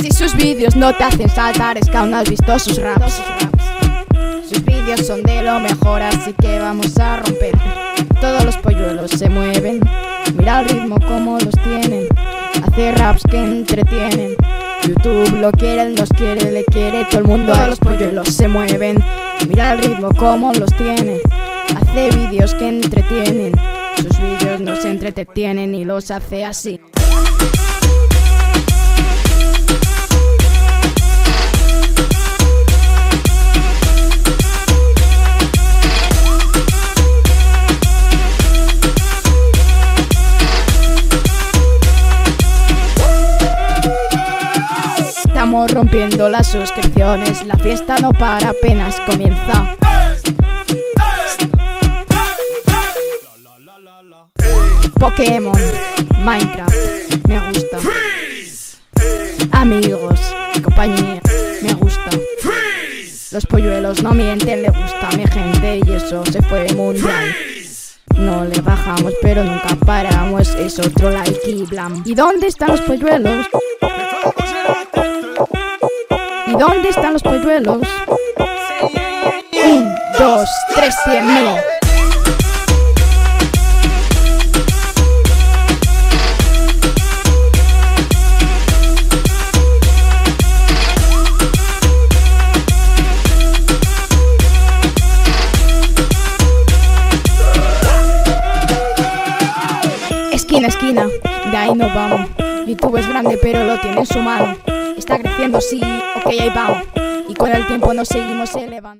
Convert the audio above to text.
Si sus vídeos no te hacen saltar es que aún has visto sus raps. Sus vídeos son de lo mejor, así que vamos a romper. Todos los polluelos se mueven, mira el ritmo como los tienen. Hace raps que entretienen. YouTube lo quiere, él nos quiere, le quiere todo el mundo. Todos los polluelos se mueven, mira el ritmo como los tiene. Hace vídeos que entretienen. Sus vídeos nos entretienen y los hace así. Rompiendo las suscripciones, la fiesta no para, apenas comienza. Pokémon, Minecraft, me gusta. Amigos, compañía, me gusta. Los polluelos no mienten, le gusta a mi gente y eso se fue mundial. No le bajamos, pero nunca paramos, es otro like y blam. ¿Y dónde están los polluelos? Dónde están los polluelos? Un, dos, tres, cien mil. Esquina, esquina, de ahí no vamos. YouTube es grande, pero lo tiene en su mano. Está creciendo, sí, ok, ahí vamos. Y con el tiempo nos seguimos elevando.